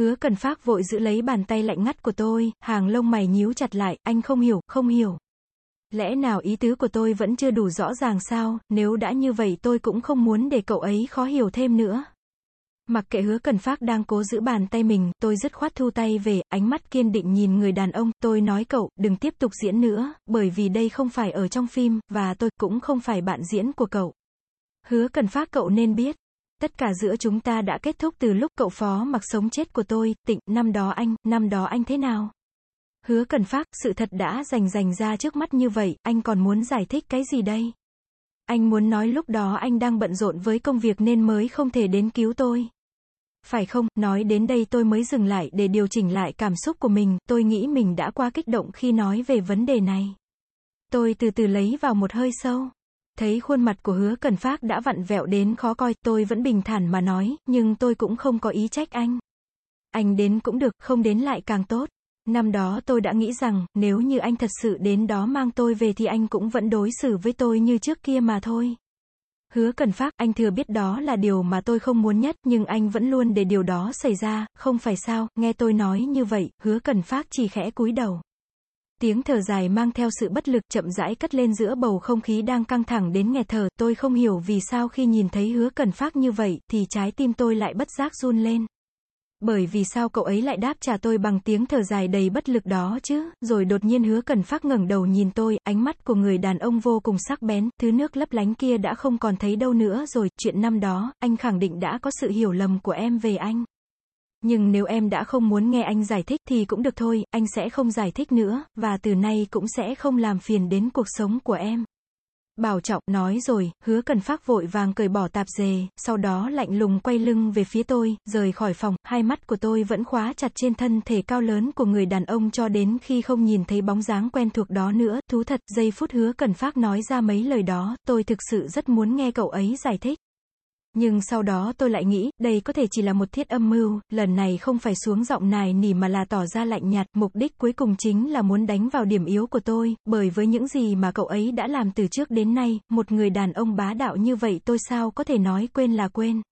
Hứa cần phát vội giữ lấy bàn tay lạnh ngắt của tôi, hàng lông mày nhíu chặt lại, anh không hiểu, không hiểu. Lẽ nào ý tứ của tôi vẫn chưa đủ rõ ràng sao, nếu đã như vậy tôi cũng không muốn để cậu ấy khó hiểu thêm nữa. Mặc kệ hứa cần phát đang cố giữ bàn tay mình, tôi dứt khoát thu tay về, ánh mắt kiên định nhìn người đàn ông, tôi nói cậu, đừng tiếp tục diễn nữa, bởi vì đây không phải ở trong phim, và tôi cũng không phải bạn diễn của cậu. Hứa cần phát cậu nên biết. Tất cả giữa chúng ta đã kết thúc từ lúc cậu phó mặc sống chết của tôi, tịnh, năm đó anh, năm đó anh thế nào? Hứa cần phát, sự thật đã rành rành ra trước mắt như vậy, anh còn muốn giải thích cái gì đây? Anh muốn nói lúc đó anh đang bận rộn với công việc nên mới không thể đến cứu tôi. Phải không, nói đến đây tôi mới dừng lại để điều chỉnh lại cảm xúc của mình, tôi nghĩ mình đã quá kích động khi nói về vấn đề này. Tôi từ từ lấy vào một hơi sâu. Thấy khuôn mặt của hứa cần phát đã vặn vẹo đến khó coi, tôi vẫn bình thản mà nói, nhưng tôi cũng không có ý trách anh. Anh đến cũng được, không đến lại càng tốt. Năm đó tôi đã nghĩ rằng, nếu như anh thật sự đến đó mang tôi về thì anh cũng vẫn đối xử với tôi như trước kia mà thôi. Hứa cần phát, anh thừa biết đó là điều mà tôi không muốn nhất, nhưng anh vẫn luôn để điều đó xảy ra, không phải sao, nghe tôi nói như vậy, hứa cần phát chỉ khẽ cúi đầu. Tiếng thở dài mang theo sự bất lực chậm rãi cất lên giữa bầu không khí đang căng thẳng đến nghẹt thở, tôi không hiểu vì sao khi nhìn thấy hứa cần phát như vậy, thì trái tim tôi lại bất giác run lên. Bởi vì sao cậu ấy lại đáp trả tôi bằng tiếng thở dài đầy bất lực đó chứ, rồi đột nhiên hứa cần phát ngẩng đầu nhìn tôi, ánh mắt của người đàn ông vô cùng sắc bén, thứ nước lấp lánh kia đã không còn thấy đâu nữa rồi, chuyện năm đó, anh khẳng định đã có sự hiểu lầm của em về anh. Nhưng nếu em đã không muốn nghe anh giải thích thì cũng được thôi, anh sẽ không giải thích nữa, và từ nay cũng sẽ không làm phiền đến cuộc sống của em. Bảo trọng, nói rồi, hứa cần phát vội vàng cởi bỏ tạp dề, sau đó lạnh lùng quay lưng về phía tôi, rời khỏi phòng, hai mắt của tôi vẫn khóa chặt trên thân thể cao lớn của người đàn ông cho đến khi không nhìn thấy bóng dáng quen thuộc đó nữa, thú thật, giây phút hứa cần phát nói ra mấy lời đó, tôi thực sự rất muốn nghe cậu ấy giải thích. Nhưng sau đó tôi lại nghĩ, đây có thể chỉ là một thiết âm mưu, lần này không phải xuống giọng nài nỉ mà là tỏ ra lạnh nhạt, mục đích cuối cùng chính là muốn đánh vào điểm yếu của tôi, bởi với những gì mà cậu ấy đã làm từ trước đến nay, một người đàn ông bá đạo như vậy tôi sao có thể nói quên là quên.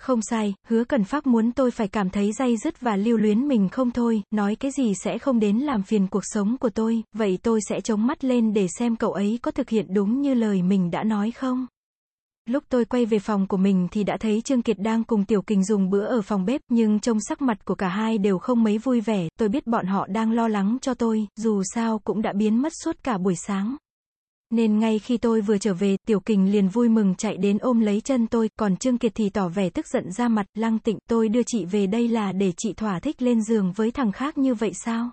Không sai, hứa cần phát muốn tôi phải cảm thấy day dứt và lưu luyến mình không thôi, nói cái gì sẽ không đến làm phiền cuộc sống của tôi, vậy tôi sẽ chống mắt lên để xem cậu ấy có thực hiện đúng như lời mình đã nói không. Lúc tôi quay về phòng của mình thì đã thấy Trương Kiệt đang cùng Tiểu Kình dùng bữa ở phòng bếp, nhưng trông sắc mặt của cả hai đều không mấy vui vẻ, tôi biết bọn họ đang lo lắng cho tôi, dù sao cũng đã biến mất suốt cả buổi sáng. Nên ngay khi tôi vừa trở về, Tiểu Kình liền vui mừng chạy đến ôm lấy chân tôi, còn Trương Kiệt thì tỏ vẻ tức giận ra mặt, lăng tịnh, tôi đưa chị về đây là để chị thỏa thích lên giường với thằng khác như vậy sao?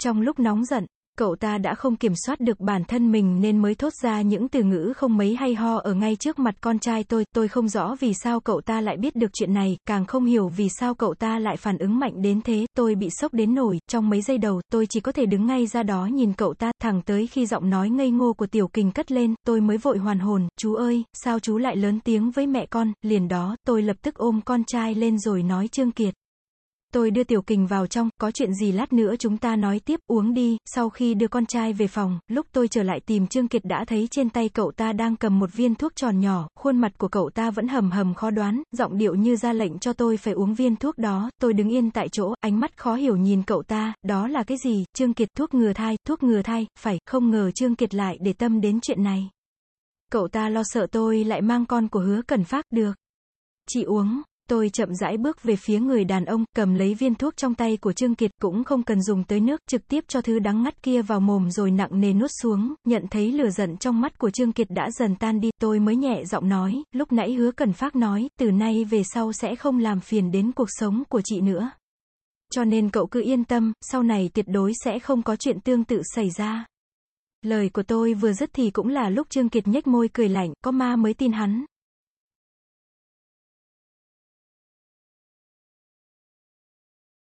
Trong lúc nóng giận, cậu ta đã không kiểm soát được bản thân mình nên mới thốt ra những từ ngữ không mấy hay ho ở ngay trước mặt con trai tôi, tôi không rõ vì sao cậu ta lại biết được chuyện này, càng không hiểu vì sao cậu ta lại phản ứng mạnh đến thế, tôi bị sốc đến nổi, trong mấy giây đầu, tôi chỉ có thể đứng ngay ra đó nhìn cậu ta, thẳng tới khi giọng nói ngây ngô của tiểu kình cất lên, tôi mới vội hoàn hồn, chú ơi, sao chú lại lớn tiếng với mẹ con, liền đó, tôi lập tức ôm con trai lên rồi nói Trương Kiệt. Tôi đưa Tiểu Kình vào trong, có chuyện gì lát nữa chúng ta nói tiếp, uống đi, sau khi đưa con trai về phòng, lúc tôi trở lại tìm Trương Kiệt đã thấy trên tay cậu ta đang cầm một viên thuốc tròn nhỏ, khuôn mặt của cậu ta vẫn hầm hầm khó đoán, giọng điệu như ra lệnh cho tôi phải uống viên thuốc đó, tôi đứng yên tại chỗ, ánh mắt khó hiểu nhìn cậu ta, đó là cái gì, Trương Kiệt thuốc ngừa thai, thuốc ngừa thai, phải, không ngờ Trương Kiệt lại để tâm đến chuyện này. Cậu ta lo sợ tôi lại mang con của hứa cần phát, được. Chị uống, Tôi chậm rãi bước về phía người đàn ông, cầm lấy viên thuốc trong tay của Trương Kiệt, cũng không cần dùng tới nước, trực tiếp cho thứ đắng ngắt kia vào mồm rồi nặng nề nuốt xuống, nhận thấy lửa giận trong mắt của Trương Kiệt đã dần tan đi, tôi mới nhẹ giọng nói, lúc nãy hứa cần phát nói, từ nay về sau sẽ không làm phiền đến cuộc sống của chị nữa. Cho nên cậu cứ yên tâm, sau này tuyệt đối sẽ không có chuyện tương tự xảy ra. Lời của tôi vừa dứt thì cũng là lúc Trương Kiệt nhếch môi cười lạnh, có ma mới tin hắn,